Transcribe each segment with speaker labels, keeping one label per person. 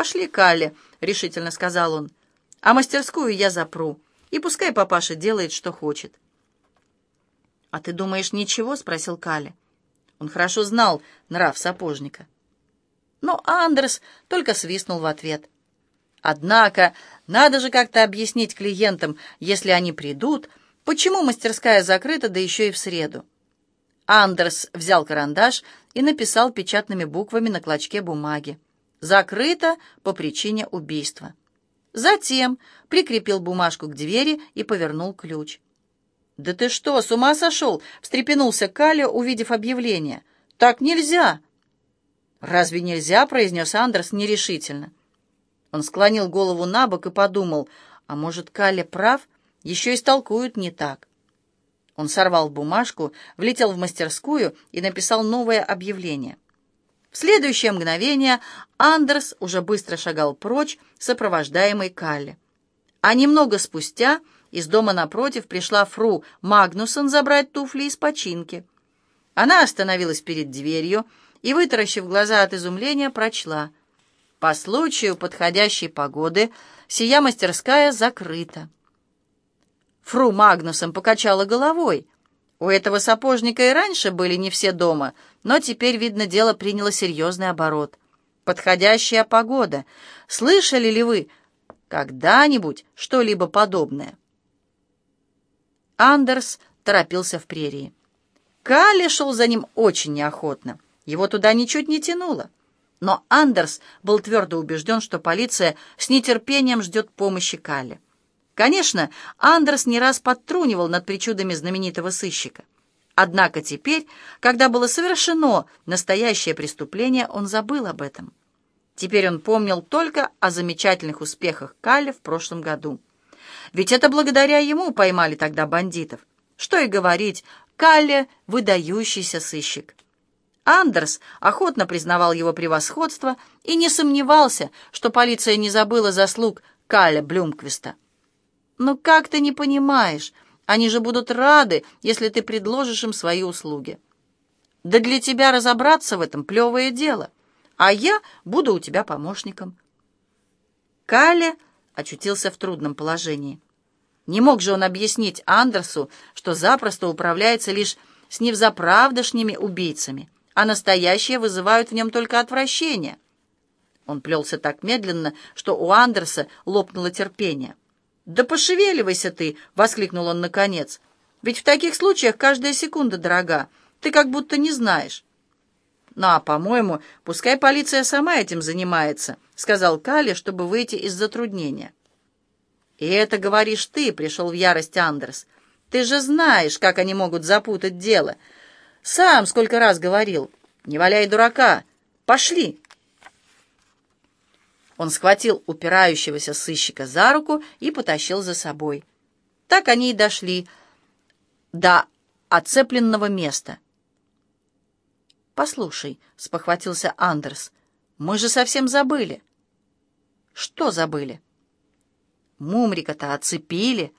Speaker 1: «Пошли, Калли», — решительно сказал он. «А мастерскую я запру, и пускай папаша делает, что хочет». «А ты думаешь, ничего?» — спросил Калли. Он хорошо знал нрав сапожника. Но Андерс только свистнул в ответ. Однако надо же как-то объяснить клиентам, если они придут, почему мастерская закрыта, да еще и в среду. Андерс взял карандаш и написал печатными буквами на клочке бумаги. «Закрыто по причине убийства». Затем прикрепил бумажку к двери и повернул ключ. «Да ты что, с ума сошел?» — встрепенулся Калли, увидев объявление. «Так нельзя!» «Разве нельзя?» — произнес Андерс нерешительно. Он склонил голову на бок и подумал, а может, Калли прав, еще истолкуют не так. Он сорвал бумажку, влетел в мастерскую и написал новое объявление. В следующее мгновение Андерс уже быстро шагал прочь, сопровождаемый Калли. А немного спустя из дома напротив пришла фру Магнусон забрать туфли из починки. Она остановилась перед дверью и, вытаращив глаза от изумления, прочла. По случаю подходящей погоды сия мастерская закрыта. Фру Магнусон покачала головой. У этого сапожника и раньше были не все дома, но теперь, видно, дело приняло серьезный оборот. Подходящая погода. Слышали ли вы когда-нибудь что-либо подобное? Андерс торопился в прерии. Калли шел за ним очень неохотно. Его туда ничуть не тянуло. Но Андерс был твердо убежден, что полиция с нетерпением ждет помощи Калли. Конечно, Андерс не раз подтрунивал над причудами знаменитого сыщика. Однако теперь, когда было совершено настоящее преступление, он забыл об этом. Теперь он помнил только о замечательных успехах Калли в прошлом году. Ведь это благодаря ему поймали тогда бандитов. Что и говорить, Калле — выдающийся сыщик. Андерс охотно признавал его превосходство и не сомневался, что полиция не забыла заслуг Калля Блюмквиста. «Ну как ты не понимаешь? Они же будут рады, если ты предложишь им свои услуги. Да для тебя разобраться в этом плевое дело, а я буду у тебя помощником». Калле очутился в трудном положении. Не мог же он объяснить Андерсу, что запросто управляется лишь с невзаправдошними убийцами, а настоящие вызывают в нем только отвращение. Он плелся так медленно, что у Андерса лопнуло терпение. «Да пошевеливайся ты!» — воскликнул он наконец. «Ведь в таких случаях каждая секунда дорога. Ты как будто не знаешь». «Ну, а, по-моему, пускай полиция сама этим занимается», — сказал Калли, чтобы выйти из затруднения. «И это говоришь ты», — пришел в ярость Андерс. «Ты же знаешь, как они могут запутать дело. Сам сколько раз говорил. Не валяй дурака. Пошли!» Он схватил упирающегося сыщика за руку и потащил за собой. Так они и дошли до оцепленного места — «Послушай», — спохватился Андерс, — «мы же совсем забыли». «Что забыли?» «Мумрика-то оцепили.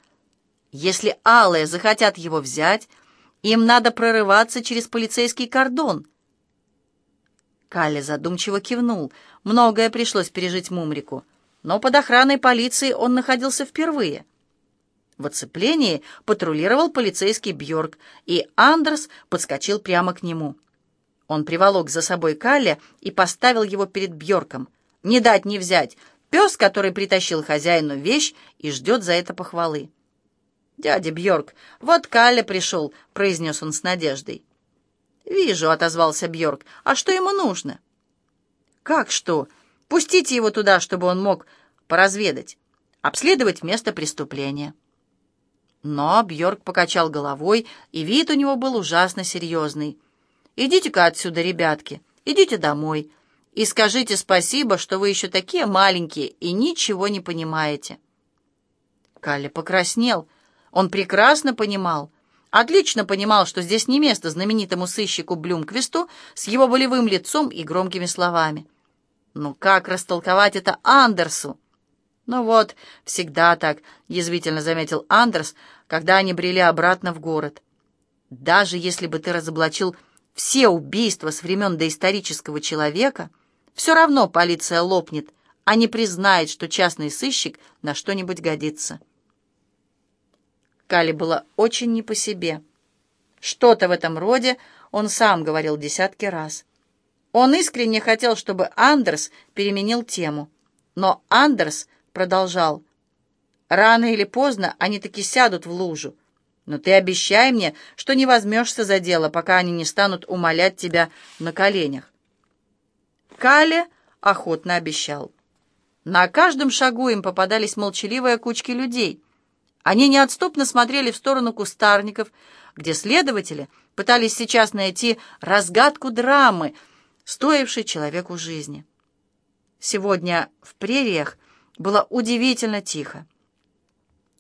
Speaker 1: Если алые захотят его взять, им надо прорываться через полицейский кордон». Калли задумчиво кивнул. Многое пришлось пережить Мумрику, но под охраной полиции он находился впервые. В оцеплении патрулировал полицейский Бьорк, и Андерс подскочил прямо к нему. Он приволок за собой Калля и поставил его перед Бьорком. Не дать не взять. Пес, который притащил хозяину вещь и ждет за это похвалы. «Дядя Бьорк, вот Калля пришел», — произнес он с надеждой. «Вижу», — отозвался Бьорк. «А что ему нужно?» «Как что? Пустите его туда, чтобы он мог поразведать, обследовать место преступления». Но Бьорк покачал головой, и вид у него был ужасно серьезный. Идите-ка отсюда, ребятки, идите домой. И скажите спасибо, что вы еще такие маленькие и ничего не понимаете. Калли покраснел. Он прекрасно понимал, отлично понимал, что здесь не место знаменитому сыщику Блюмквисту с его болевым лицом и громкими словами. Ну как растолковать это Андерсу? Ну вот, всегда так, язвительно заметил Андерс, когда они брели обратно в город. Даже если бы ты разоблачил все убийства с времен доисторического человека, все равно полиция лопнет а не признает, что частный сыщик на что-нибудь годится. Кали было очень не по себе. Что-то в этом роде он сам говорил десятки раз. Он искренне хотел, чтобы Андерс переменил тему. Но Андерс продолжал. «Рано или поздно они таки сядут в лужу. Но ты обещай мне, что не возьмешься за дело, пока они не станут умолять тебя на коленях». Кале охотно обещал. На каждом шагу им попадались молчаливые кучки людей. Они неотступно смотрели в сторону кустарников, где следователи пытались сейчас найти разгадку драмы, стоившей человеку жизни. Сегодня в прериях было удивительно тихо.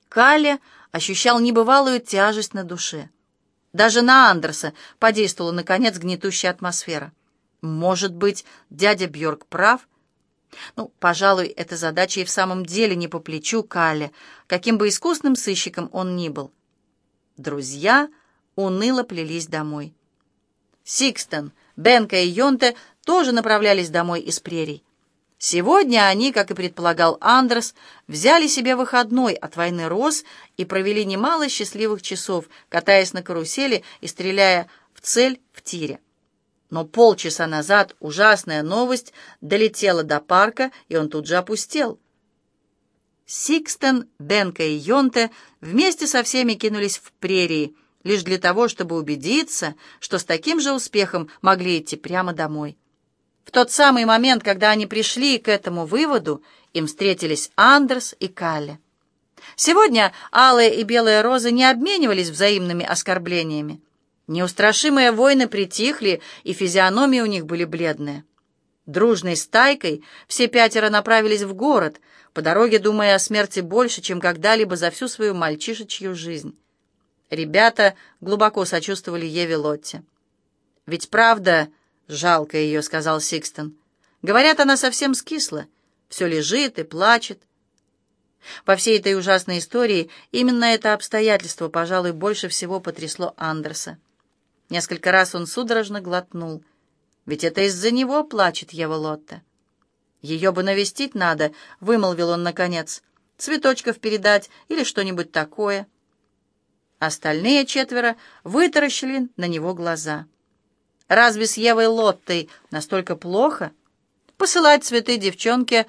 Speaker 1: Калли ощущал небывалую тяжесть на душе. Даже на Андерса подействовала, наконец, гнетущая атмосфера. Может быть, дядя Бьорк прав? Ну, пожалуй, эта задача и в самом деле не по плечу Калле, каким бы искусным сыщиком он ни был. Друзья уныло плелись домой. Сикстон, Бенка и Йонте тоже направлялись домой из прерий. Сегодня они, как и предполагал Андрес, взяли себе выходной от войны роз и провели немало счастливых часов, катаясь на карусели и стреляя в цель в тире. Но полчаса назад ужасная новость долетела до парка, и он тут же опустел. Сикстен, Бенка и Йонте вместе со всеми кинулись в прерии, лишь для того, чтобы убедиться, что с таким же успехом могли идти прямо домой. В тот самый момент, когда они пришли к этому выводу, им встретились Андерс и Калли. Сегодня алые и белые розы не обменивались взаимными оскорблениями. Неустрашимые воины притихли, и физиономии у них были бледные. Дружной стайкой все пятеро направились в город, по дороге думая о смерти больше, чем когда-либо за всю свою мальчишечью жизнь. Ребята глубоко сочувствовали Еве Лотте. «Ведь правда, жалко ее», — сказал Сикстон. «Говорят, она совсем скисла, все лежит и плачет». По всей этой ужасной истории именно это обстоятельство, пожалуй, больше всего потрясло Андерса. Несколько раз он судорожно глотнул. Ведь это из-за него плачет Ева Лотта. «Ее бы навестить надо», — вымолвил он наконец. «Цветочков передать или что-нибудь такое». Остальные четверо вытаращили на него глаза. «Разве с Евой Лоттой настолько плохо? Посылать цветы девчонке...»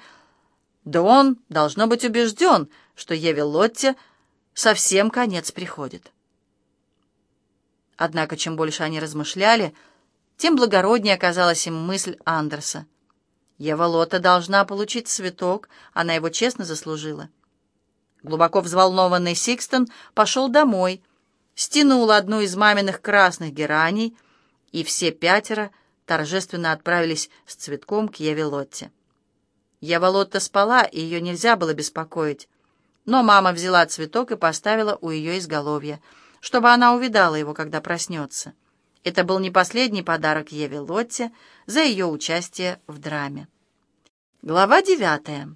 Speaker 1: Да он должно быть убежден, что Еве Лотте совсем конец приходит. Однако, чем больше они размышляли, тем благороднее оказалась им мысль Андерса. Ева Лотта должна получить цветок, она его честно заслужила. Глубоко взволнованный Сикстон пошел домой, стянул одну из маминых красных гераний, и все пятеро торжественно отправились с цветком к Еве Лотте. Ева Лотта спала, и ее нельзя было беспокоить. Но мама взяла цветок и поставила у ее изголовья, чтобы она увидала его, когда проснется. Это был не последний подарок Еве Лотте за ее участие в драме. Глава девятая.